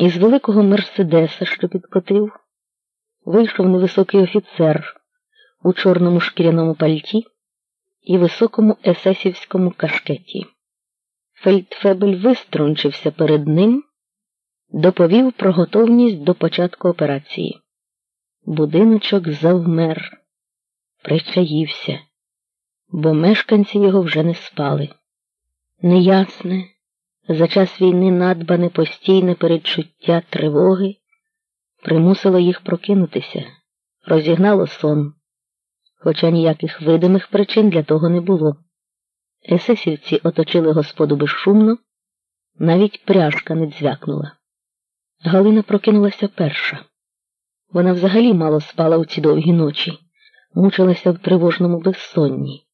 Із великого Мерседеса, що підкотив, вийшов невисокий офіцер у чорному шкіряному пальті і високому есесівському кашкеті. Фельдфебель виструнчився перед ним, доповів про готовність до початку операції. Будиночок завмер, причаївся, бо мешканці його вже не спали. Неясне, за час війни надбане постійне передчуття тривоги примусило їх прокинутися, розігнало сон, хоча ніяких видимих причин для того не було. Есесівці оточили господу безшумно, навіть пряжка не дзвякнула. Галина прокинулася перша. Вона взагалі мало спала у ці довгі ночі, мучилася в тривожному безсонні.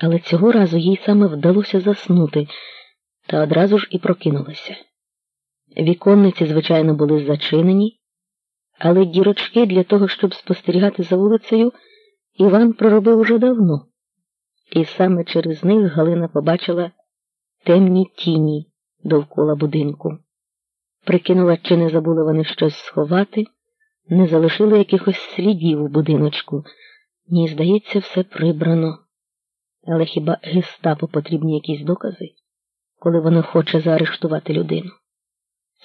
Але цього разу їй саме вдалося заснути та одразу ж і прокинулася. Віконниці, звичайно, були зачинені, але дірочки для того, щоб спостерігати за вулицею, Іван проробив уже давно, і саме через них Галина побачила темні тіні довкола будинку. Прикинула, чи не забули вони щось сховати, не залишили якихось слідів у будиночку. Ні, здається, все прибрано. Але хіба гестапо потрібні якісь докази, коли воно хоче заарештувати людину?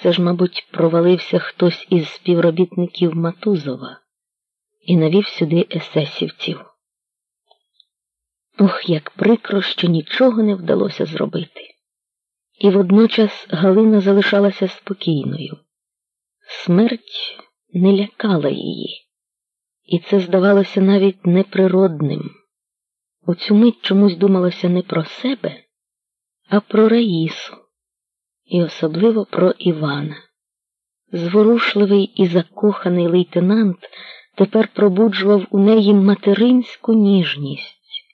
Це ж, мабуть, провалився хтось із співробітників Матузова і навів сюди есесівців. Ох, як прикро, що нічого не вдалося зробити. І водночас Галина залишалася спокійною. Смерть не лякала її, і це здавалося навіть неприродним. У цю мить чомусь думалося не про себе, а про Раїсу, і особливо про Івана. Зворушливий і закоханий лейтенант тепер пробуджував у неї материнську ніжність,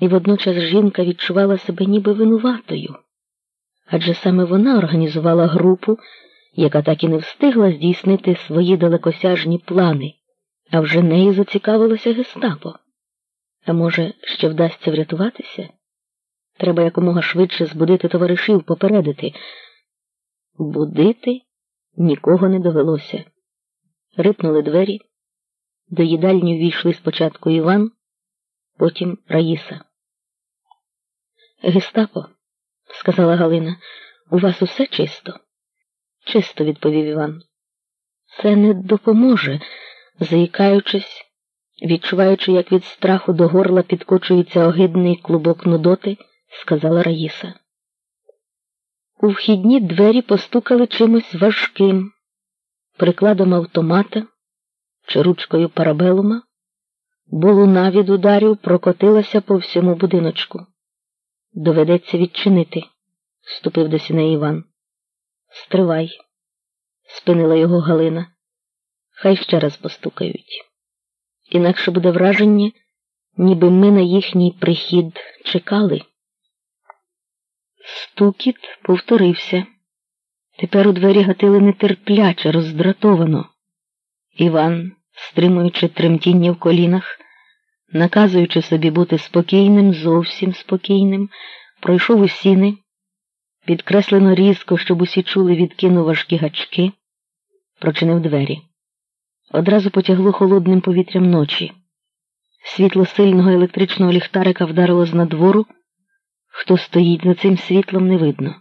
і водночас жінка відчувала себе ніби винуватою, адже саме вона організувала групу, яка так і не встигла здійснити свої далекосяжні плани, а вже нею зацікавилося гестапо. А може, ще вдасться врятуватися? Треба якомога швидше збудити товаришів, попередити. Будити нікого не довелося. Рипнули двері. До їдальні ввійшли спочатку Іван, потім Раїса. Гестапо, сказала Галина, у вас усе чисто? Чисто, відповів Іван. Це не допоможе, заїкаючись. Відчуваючи, як від страху до горла підкочується огидний клубок нудоти, сказала Раїса. У вхідні двері постукали чимось важким, прикладом автомата чи ручкою парабелума, бо луна від ударів прокотилася по всьому будиночку. Доведеться відчинити, ступив до сіней Іван. Стривай, спинила його Галина. Хай ще раз постукають інакше буде враження, ніби ми на їхній прихід чекали. Стукіт повторився. Тепер у двері гатили нетерпляче, роздратовано. Іван, стримуючи тремтіння в колінах, наказуючи собі бути спокійним, зовсім спокійним, пройшов у сіни, підкреслено різко, щоб усі чули, відкинув важкі гачки, прочинив двері одразу потягло холодним повітрям ночі. Світло сильного електричного ліхтарика вдарило з надвору. Хто стоїть за цим світлом, не видно.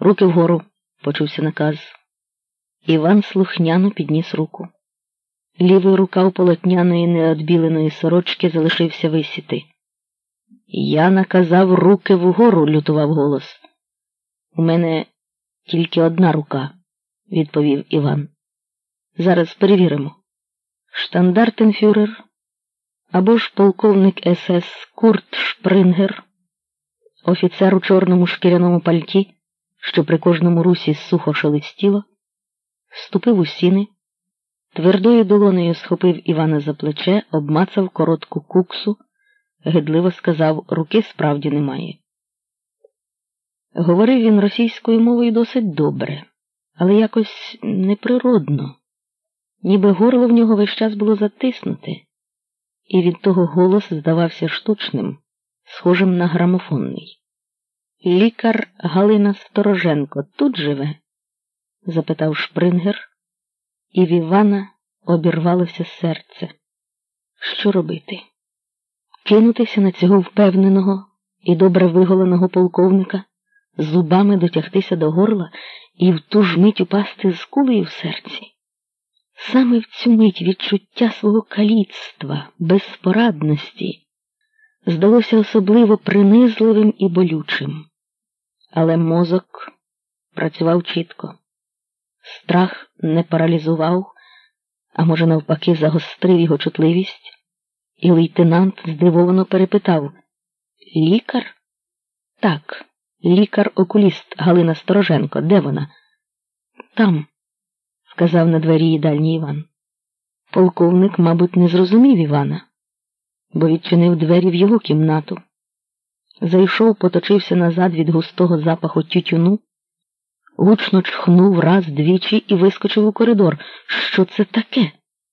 Руки вгору, почувся наказ. Іван слухняно підніс руку. Лівий рукав полотняної неодбіленої сорочки залишився висіти. Я наказав руки вгору, лютував голос. У мене тільки одна рука, відповів Іван. Зараз перевіримо. Штандартенфюрер або ж полковник СС Курт Шпрингер, офіцер у чорному шкіряному пальті, що при кожному русі сухо шелестіло, ступив у сіни, твердою долонею схопив Івана за плече, обмацав коротку куксу, гидливо сказав руки справді немає. Говорив він російською мовою досить добре, але якось неприродно ніби горло в нього весь час було затиснуте, і від того голос здавався штучним, схожим на грамофонний. Лікар Галина Стороженко тут живе. запитав Шпрингер, і в Івана обірвалося серце. Що робити? Кинутися на цього впевненого і добре виголеного полковника, зубами дотягтися до горла і в ту ж мить упасти з кулею в серці. Саме в цю мить відчуття свого каліцтва, безпорадності здалося особливо принизливим і болючим, але мозок працював чітко, страх не паралізував, а може, навпаки, загострив його чутливість, і лейтенант здивовано перепитав Лікар? Так, лікар-окуліст Галина Стороженко. Де вона? Там сказав на двері їдальні Іван. Полковник, мабуть, не зрозумів Івана, бо відчинив двері в його кімнату. Зайшов, поточився назад від густого запаху тютюну, гучно чхнув раз двічі і вискочив у коридор. Що це таке?